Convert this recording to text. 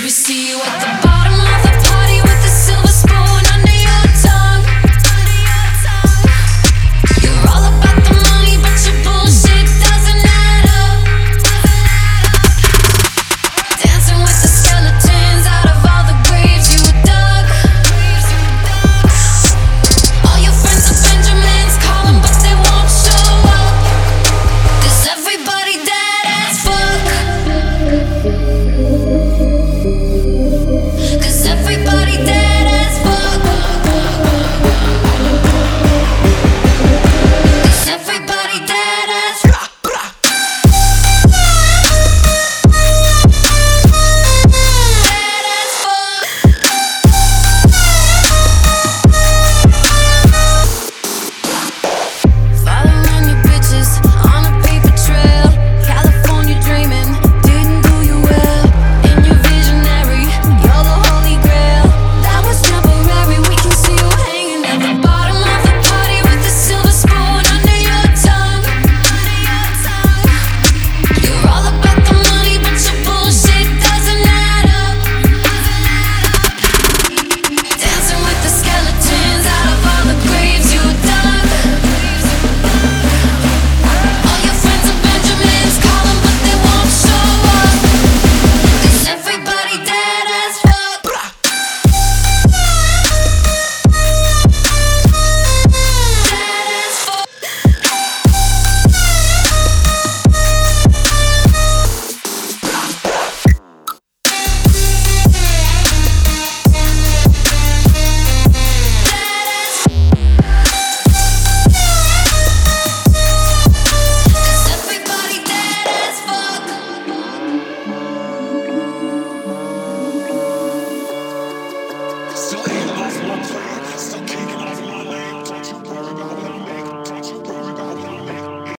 We see you at the bottom